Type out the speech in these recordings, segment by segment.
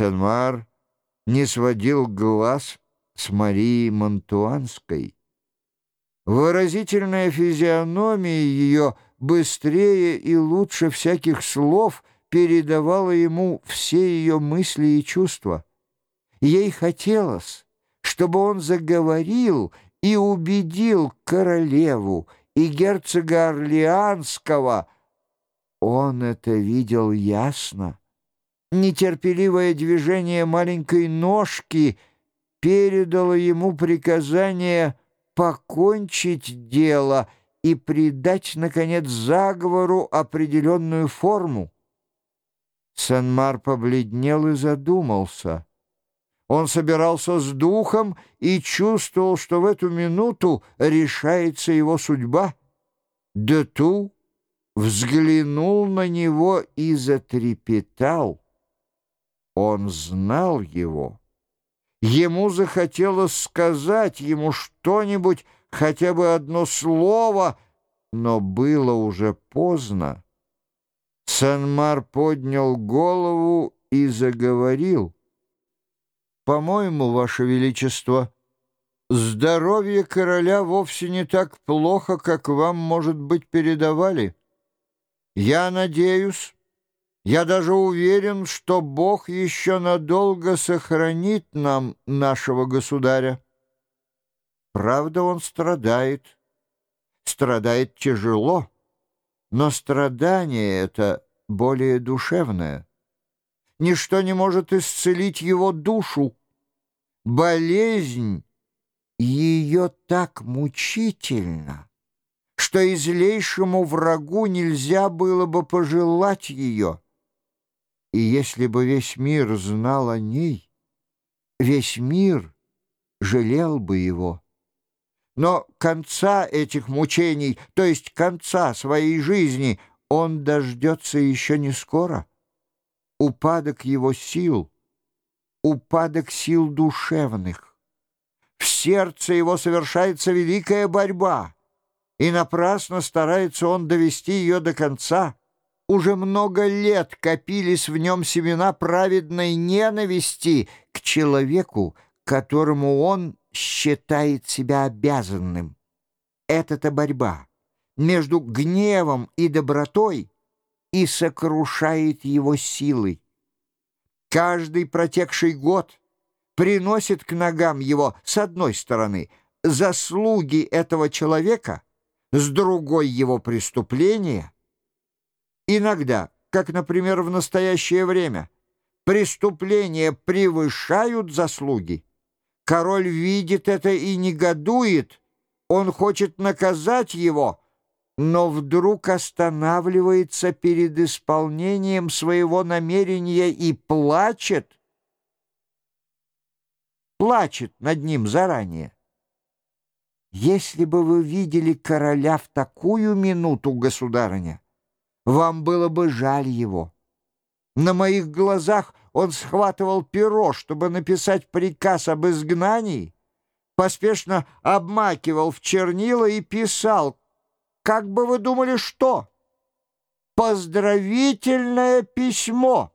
Санмар не сводил глаз с Марией Монтуанской. Выразительная физиономия ее быстрее и лучше всяких слов передавала ему все ее мысли и чувства. Ей хотелось, чтобы он заговорил и убедил королеву и герцога Орлеанского. Он это видел ясно. Нетерпеливое движение маленькой ножки передало ему приказание покончить дело и придать, наконец, заговору определенную форму. Санмар побледнел и задумался. Он собирался с духом и чувствовал, что в эту минуту решается его судьба. Дету взглянул на него и затрепетал. Он знал его. Ему захотелось сказать ему что-нибудь, хотя бы одно слово, но было уже поздно. Санмар поднял голову и заговорил. «По-моему, Ваше Величество, здоровье короля вовсе не так плохо, как вам, может быть, передавали. Я надеюсь, я даже уверен, что Бог еще надолго сохранит нам нашего государя. Правда, он страдает. Страдает тяжело, но страдание это более душевное. Ничто не может исцелить его душу. Болезнь ее так мучительна, что и злейшему врагу нельзя было бы пожелать ее. И если бы весь мир знал о ней, весь мир жалел бы его. Но конца этих мучений, то есть конца своей жизни, он дождется еще не скоро. Упадок его сил, упадок сил душевных. В сердце его совершается великая борьба, и напрасно старается он довести ее до конца — уже много лет копились в нем семена праведной ненависти к человеку, которому он считает себя обязанным. Это-то борьба между гневом и добротой и сокрушает его силой. Каждый протекший год приносит к ногам его, с одной стороны, заслуги этого человека, с другой его преступления — Иногда, как, например, в настоящее время, преступления превышают заслуги. Король видит это и негодует. Он хочет наказать его, но вдруг останавливается перед исполнением своего намерения и плачет. Плачет над ним заранее. Если бы вы видели короля в такую минуту, государыня, вам было бы жаль его. На моих глазах он схватывал перо, чтобы написать приказ об изгнании, поспешно обмакивал в чернила и писал, как бы вы думали, что? Поздравительное письмо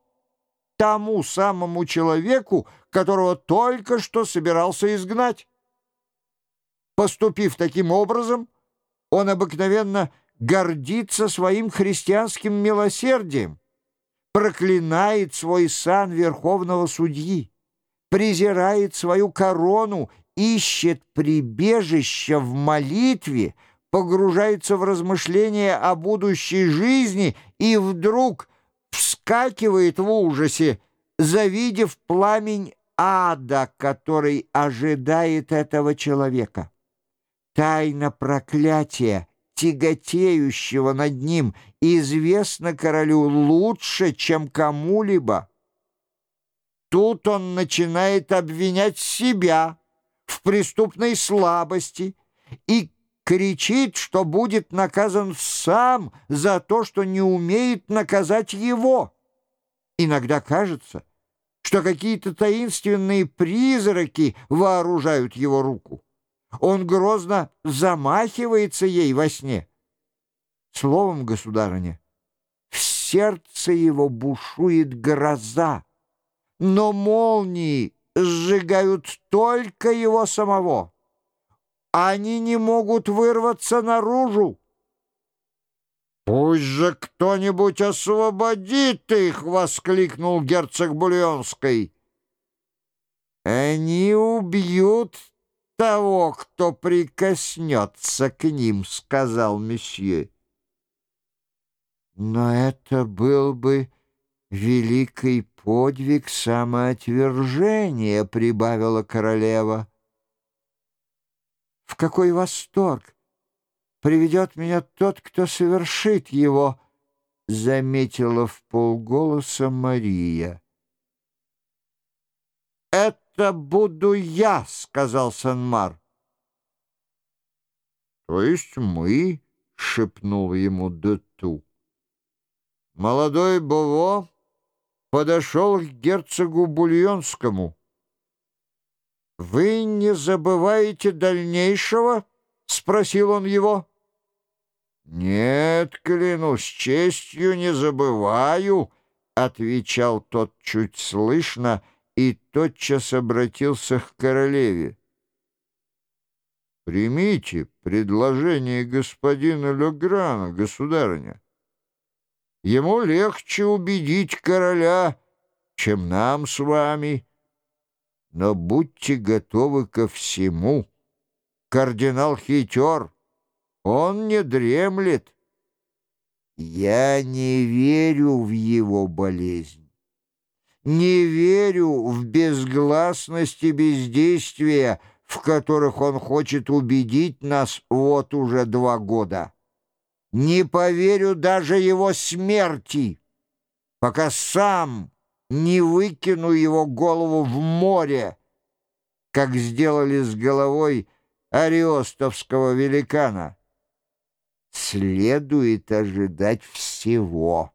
тому самому человеку, которого только что собирался изгнать. Поступив таким образом, он обыкновенно гордится своим христианским милосердием, проклинает свой сан верховного судьи, презирает свою корону, ищет прибежища в молитве, погружается в размышления о будущей жизни и вдруг вскакивает в ужасе, завидев пламень ада, который ожидает этого человека. Тайна проклятия тяготеющего над ним, известно королю лучше, чем кому-либо. Тут он начинает обвинять себя в преступной слабости и кричит, что будет наказан сам за то, что не умеет наказать его. Иногда кажется, что какие-то таинственные призраки вооружают его руку. Он грозно замахивается ей во сне. Словом, государыня, в сердце его бушует гроза. но молнии сжигают только его самого. Они не могут вырваться наружу. «Пусть же кто-нибудь освободит их!» — воскликнул герцог Бульонский. «Они убьют того, кто прикоснется к ним», — сказал месье. «Но это был бы великий подвиг самоотвержения», — прибавила королева. «В какой восторг! приведет меня тот, кто совершит его», — заметила в полголоса Мария. «Это буду я», — сказал Санмар. «То есть мы?» — шепнул ему Дету. Молодой Бово подошел к герцогу Бульонскому. «Вы не забываете дальнейшего?» — спросил он его. «Нет, клянусь, честью не забываю», — отвечал тот чуть слышно и тотчас обратился к королеве. «Примите предложение господина Леграна, государыня. Ему легче убедить короля, чем нам с вами. Но будьте готовы ко всему. Кардинал хитер». Он не дремлет. Я не верю в его болезнь. Не верю в безгласность и бездействие, в которых он хочет убедить нас вот уже два года. Не поверю даже его смерти, пока сам не выкину его голову в море, как сделали с головой ариостовского великана следует ожидать всего.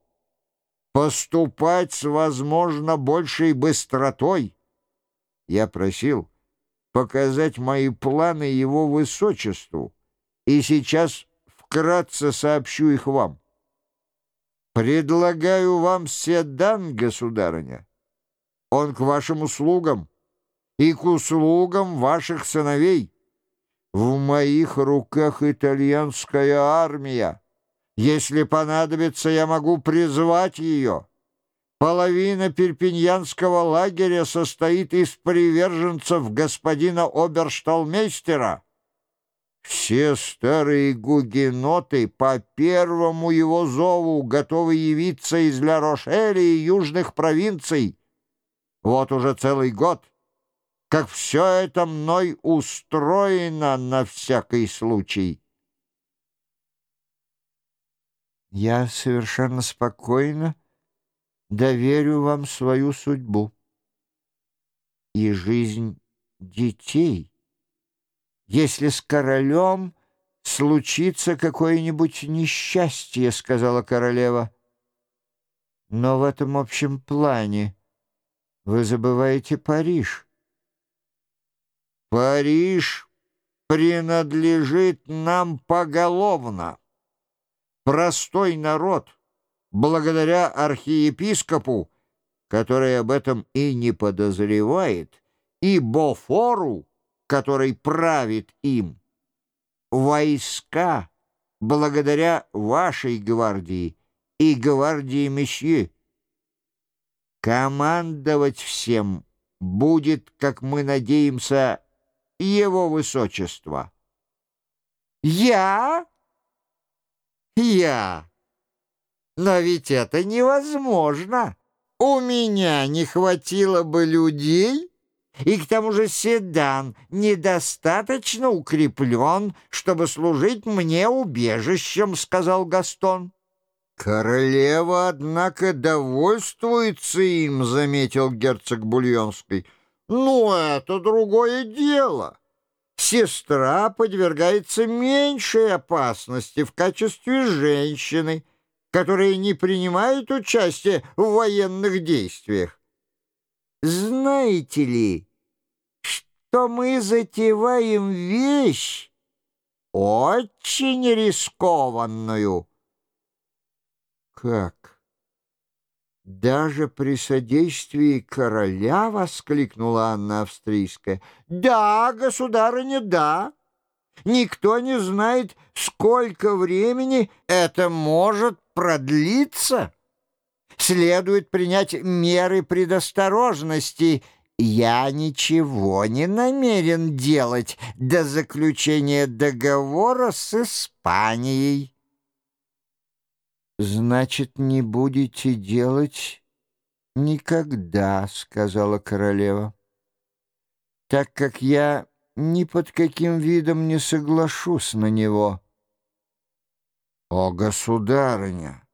Поступать с, возможно, большей быстротой. Я просил показать мои планы его высочеству, и сейчас вкратце сообщу их вам. Предлагаю вам седан, государыня. Он к вашим услугам и к услугам ваших сыновей. В моих руках итальянская армия. Если понадобится, я могу призвать ее. Половина перпиньянского лагеря состоит из приверженцев господина обершталмейстера. Все старые гугеноты по первому его зову готовы явиться из Ля-Рошеля и южных провинций. Вот уже целый год как все это мной устроено на всякий случай. Я совершенно спокойно доверю вам свою судьбу и жизнь детей. Если с королем случится какое-нибудь несчастье, — сказала королева, — но в этом общем плане вы забываете Париж. Париж принадлежит нам поголовно. Простой народ, благодаря архиепископу, который об этом и не подозревает, и Бофору, который правит им, войска, благодаря вашей гвардии и гвардии месье. Командовать всем будет, как мы надеемся, его высочество. Я? Я? Но ведь это невозможно. У меня не хватило бы людей, и к тому же седан недостаточно укреплен, чтобы служить мне убежищем, сказал Гастон. «Королева, однако, довольствуется им», — заметил герцог Бульонский. Ну, это другое дело. Сестра подвергается меньшей опасности в качестве женщины, которая не принимает участие в военных действиях. Знаете ли, что мы затеваем вещь очень рискованную? Как? «Даже при содействии короля?» — воскликнула Анна Австрийская. «Да, государыня, да. Никто не знает, сколько времени это может продлиться. Следует принять меры предосторожности. Я ничего не намерен делать до заключения договора с Испанией». «Значит, не будете делать никогда», — сказала королева. «Так как я ни под каким видом не соглашусь на него». «О, государыня!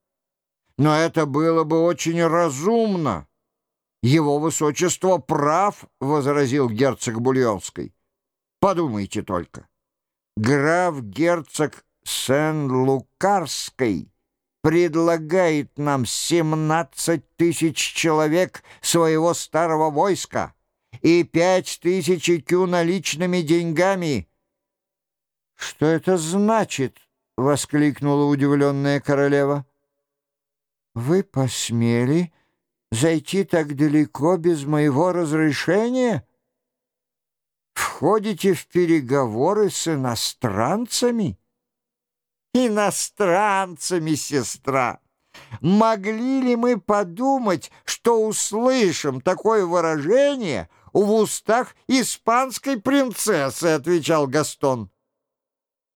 Но это было бы очень разумно!» «Его высочество прав», — возразил герцог Бульонский. «Подумайте только. Граф-герцог Сен-Лукарский предлагает нам 17 тысяч человек своего старого войска и 5 тысяч икю наличными деньгами. «Что это значит?» — воскликнула удивленная королева. «Вы посмели зайти так далеко без моего разрешения? Входите в переговоры с иностранцами?» Иностранцами, сестра. Могли ли мы подумать, что услышим такое выражение в устах испанской принцессы, отвечал Гастон.